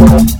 Thank